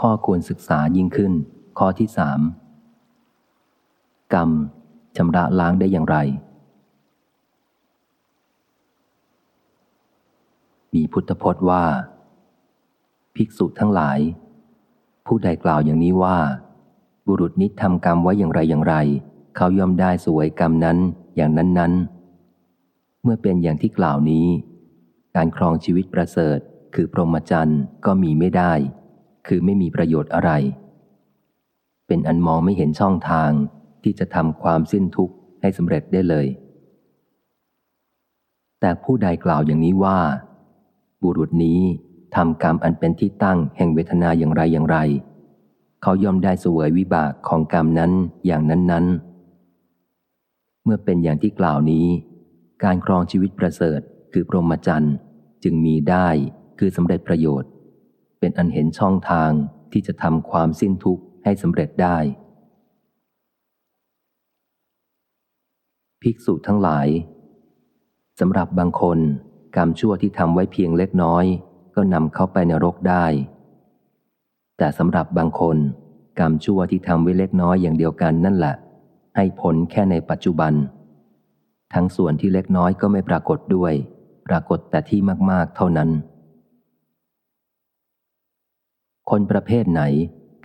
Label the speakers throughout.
Speaker 1: ข้อควรศึกษายิ่งขึ้น ข้อที่สามกรรมชำระล้างได้อย่างไร มีพุทธพจน์ว่า ภิกษุทั้งหลาย ผู้ใดกล่าวอย่างนี้ว่า บุรุษนิทำกรรมไว้อย่างไรอย่างไร เขาย่อมได้สวยกรรมนั้นอย่างนั้นๆเมื่อเป็นอย่างที่กล่าวนี้ การครองชีวิตประเสริฐคือพรหมจรรย์ก็มีไม่ได้ คือไม่มีประโยชน์อะไร เป็นอันมองไม่เห็นช่องทางที่จะทำความสิ้นทุกข์ให้สำเร็จได้เลย แต่ผู้ใดกล่าวอย่างนี้ว่า บุรุษนี้ทำกรรมอันเป็นที่ตั้งแห่งเวทนาอย่างไรอย่างไร เขาย่อมได้เสวยวิบากของกรรมนั้นอย่างนั้น ๆ เมื่อเป็นอย่างที่กล่าวนี้ การครองชีวิตประเสริฐคือพรหมจรรย์จึงมีได้คือสำเร็จประโยชน์ เป็นอันเห็นช่องทางที่จะทำความสิ้นทุกข์ให้สำเร็จได้ ภิกษุทั้งหลายสำหรับบางคนกรรมชั่วที่ทำไว้เพียงเล็กน้อย ก็นำเข้าไปนรกได้ แต่สำหรับบางคนกรรมชั่วที่ทำไว้เล็กน้อยอย่างเดียวกันนั่นแหละ ให้ผลแค่ในปัจจุบัน ทั้งส่วนที่เล็กน้อยก็ไม่ปรากฏด้วย ปรากฏแต่ที่มาก ๆ เท่านั้น คนประเภทไหน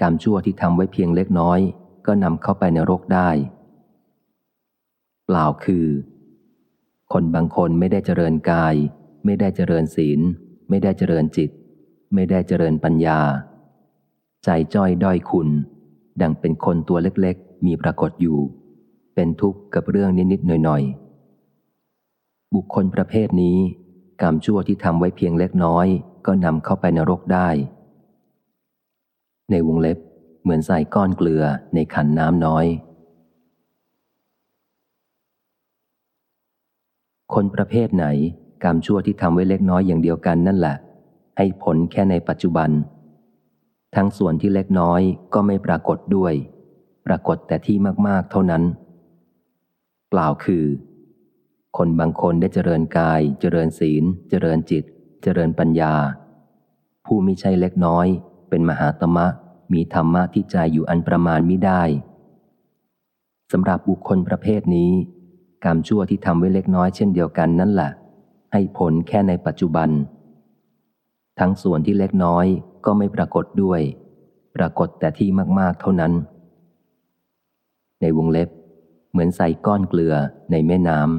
Speaker 1: กรรมชั่วที่ทำไว้เพียงเล็กน้อย ก็นำเข้าไปในรกได้กล่าคือ คนบางคนไม่ได้เจริญกาย ไม่ได้เจริญศีล ไม่ได้เจริญจิต ไม่ได้เจริญปัญญา ใจจ้อยด้อยคุณ ดังเป็นคนตัวเล็กๆ มีปรากฏอยู่ เป็นทุกข์กับเรื่องนิดๆหน่อยๆ บุคคลประเภทนี้ กรรมชั่วที่ทำไว้เพียงเล็กน้อย ก็นำเข้าไปนรกได้ ในวงเล็บเหมือนใส่ก้อนเกลือในขันน้ำน้อย คนประเภทไหนกรรมชั่วที่ทำไว้เล็กน้อยอย่างเดียวกันนั่นแหละ ให้ผลแค่ในปัจจุบัน ทั้งส่วนที่เล็กน้อยก็ไม่ปรากฏด้วย ปรากฏแต่ที่มากๆเท่านั้น กล่าวคือ คนบางคนได้เจริญกาย เจริญศีล เจริญจิต เจริญปัญญา ผู้มิใช่เล็กน้อย เป็นมหาตมะ มีธรรมะที่ใจอยู่อันประมาณมิได้สำหรับบุคคลประเภทนี้ กรรมชั่วที่ทำไว้เล็กน้อยเช่นเดียวกันนั่นแหละให้ผลแค่ในปัจจุบัน ทั้งส่วนที่เล็กน้อยก็ไม่ปรากฏด้วย ปรากฏแต่ที่มากๆเท่านั้น ในวงเล็บ เหมือนใส่ก้อนเกลือในแม่น้ำ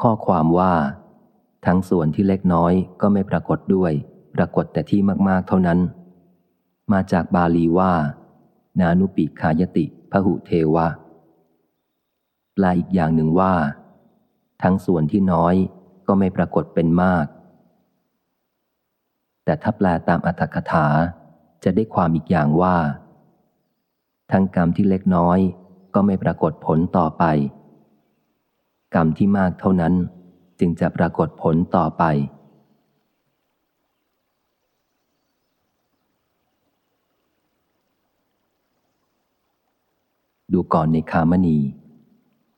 Speaker 1: ข้อความว่า ทั้งส่วนที่เล็กน้อยก็ไม่ปรากฏด้วย ปรากฏแต่ที่มากๆเท่านั้น มาจากบาลีว่า นานุปิคายติพหุเทวะแปลอีกอย่างหนึ่งว่า ทั้งส่วนที่น้อยก็ไม่ปรากฏเป็นมาก แต่ถ้าแปลตามอัตถกถาจะได้ความอีกอย่างว่า ทั้งกรรมที่เล็กน้อยก็ไม่ปรากฏผลต่อไป กรรมที่มากเท่านั้น จึงจะปรากฏผลต่อไป ดูก่อนในคามณี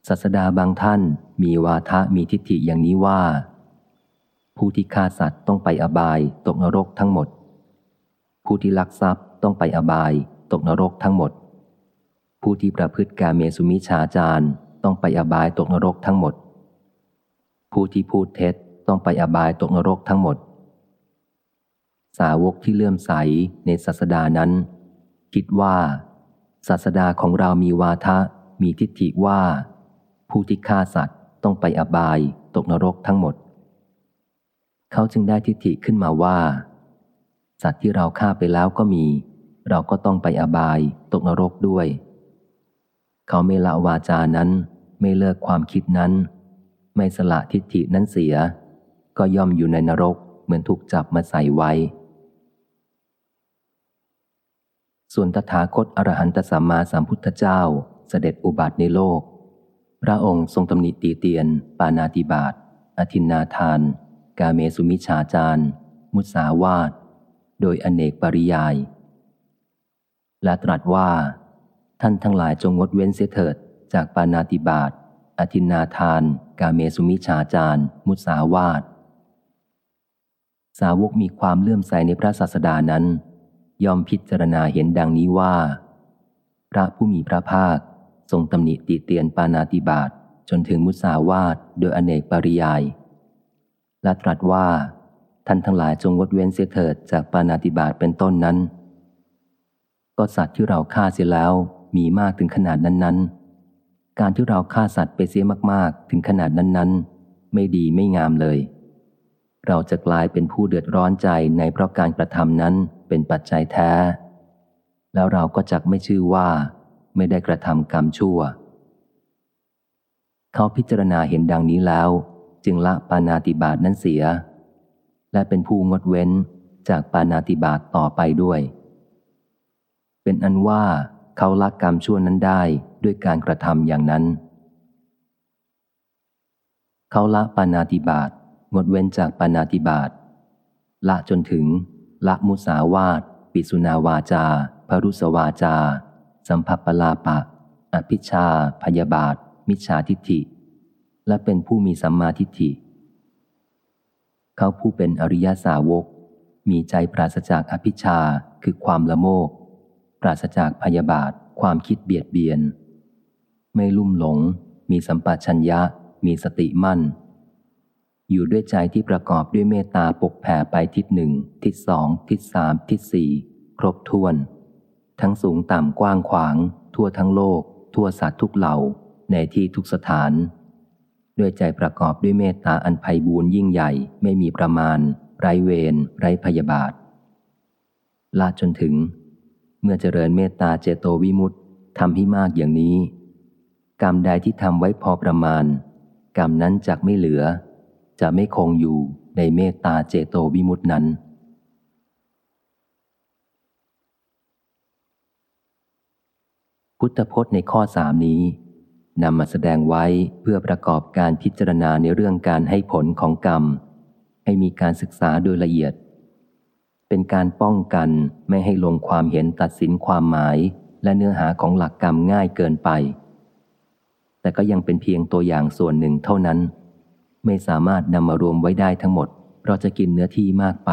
Speaker 1: ศาสดาบางท่านมีวาทะมีทิฏฐิอย่างนี้ว่า ผู้ที่ฆ่าสัตว์ต้องไปอบายตกนรกทั้งหมด ผู้ที่ลักทรัพย์ต้องไปอบายตกนรกทั้งหมด ผู้ที่ประพฤติกาเมสุมิชาจารต้องไปอบายตกนรกทั้งหมด ผู้ที่พูดเท็จต้องไปอบายตกนรกทั้งหมด สาวกที่เลื่อมใสในศาสดานั้น คิดว่า ศาสดาของเรามีวาทะ มีทิฏฐิว่า ผู้ที่ฆ่าสัตว์ต้องไปอบายตกนรกทั้งหมด เขาจึงได้ทิฏฐิขึ้นมาว่า สัตว์ที่เราฆ่าไปแล้วก็มี เราก็ต้องไปอบายตกนรกด้วย เขาไม่ละวาจานั้นไม่เลิกความคิดนั้น ไม่สละทิฏฐินั้นเสีย ก็ย่อมอยู่ในนรกเหมือนถูกจับมาใส่ไว้ ส่วนตถาคตอรหันตสัมมาสัมพุทธเจ้าเสด็จอุบัติในโลก พระองค์ทรงตำหนิตีเตียน ปานาติบาตอธินนาทาน กาเมสุมิชาจารมุสาวาทโดยอเนกปริยาย และตรัสว่า ท่านทั้งหลายจงงดเว้นเสียเถิดจากปานาติบาตอธินนาทาน กาเมสุมิชาจารมุสาวาทสาวกมีความเลื่อมใสในพระศาสดานั้น ยอมพิจารณาเห็นดังนี้ว่า พระผู้มีพระภาค ทรงตำหนิติเตียนปานาติบาตจนถึงมุสาวาทโดยอเนกปริยาย และตรัสว่า ท่านทั้งหลายจงงดเว้นเสียเถิดจากปานาติบาตเป็นต้นนั้น ก็สัตว์ที่เราฆ่าเสียแล้วมีมากถึงขนาดนั้นๆ การที่เราฆ่าสัตว์ไปเสียมากๆ ถึงขนาดนั้นๆ ไม่ดีไม่งามเลย เราจะกลายเป็นผู้เดือดร้อนใจในเพราะการกระทำนั้นเป็นปัจจัยแท้ แล้วเราก็จักไม่ชื่อว่า ไม่ได้กระทำกรรมชั่ว เขาพิจารณาเห็นดังนี้แล้ว จึงละปานาติบาตนั้นเสีย และเป็นผู้งดเว้นจากปานาติบาตต่อไปด้วย เป็นอันว่า เขาละกรรมชั่วนั้นได้ด้วยการกระทำอย่างนั้น เขาละปานาติบาตงดเว้นจากปานาติบาตละจนถึง ละมุสาวาตปิสุนาวาจาพรุสวาจา สัมภปลาปะ อภิชา พยาบาท มิจฉาทิฏฐิ และเป็นผู้มีสัมมาทิฏฐิ เขาผู้เป็นอริยสาวก มีใจปราศจากอภิชาคือความละโมบ ปราศจากพยาบาท ความคิดเบียดเบียน ไม่ลุ่มหลง มีสัมปชัญญะ มีสติมั่น อยู่ด้วยใจที่ประกอบด้วยเมตตาปกแผ่ไปทิศหนึ่ง ทิศสอง ทิศสาม ทิศสี่ ครบถ้วน ทั้งสูงต่ำกว้างขวาง ทั่วทั้งโลก ทั่วสัตว์ทุกเหล่า ในที่ทุกสถาน ด้วยใจประกอบด้วยเมตตาอันไพบูรยิ่งใหญ่ ไม่มีประมาณ ไรเวร ไรพยาบาทลาจนถึง เมื่อเจริญเมตตาเจโตวิมุตติทำให้มากอย่างนี้ กรรมใดที่ทำไว้พอประมาณ กรรมนั้นจักไม่เหลือ จะไม่คงอยู่ในเมตตาเจโตวิมุตตินั้น พุทธพจน์ในข้อสามนี้นำมาแสดงไว้เพื่อประกอบการพิจารณาในเรื่องการให้ผลของกรรม ให้มีการศึกษาโดยละเอียด เป็นการป้องกันไม่ให้ลงความเห็นตัดสินความหมายและเนื้อหาของหลักกรรมง่ายเกินไป แต่ก็ยังเป็นเพียงตัวอย่างส่วนหนึ่งเท่านั้น ไม่สามารถนำมารวมไว้ได้ทั้งหมด เพราะจะกินเนื้อที่มากไป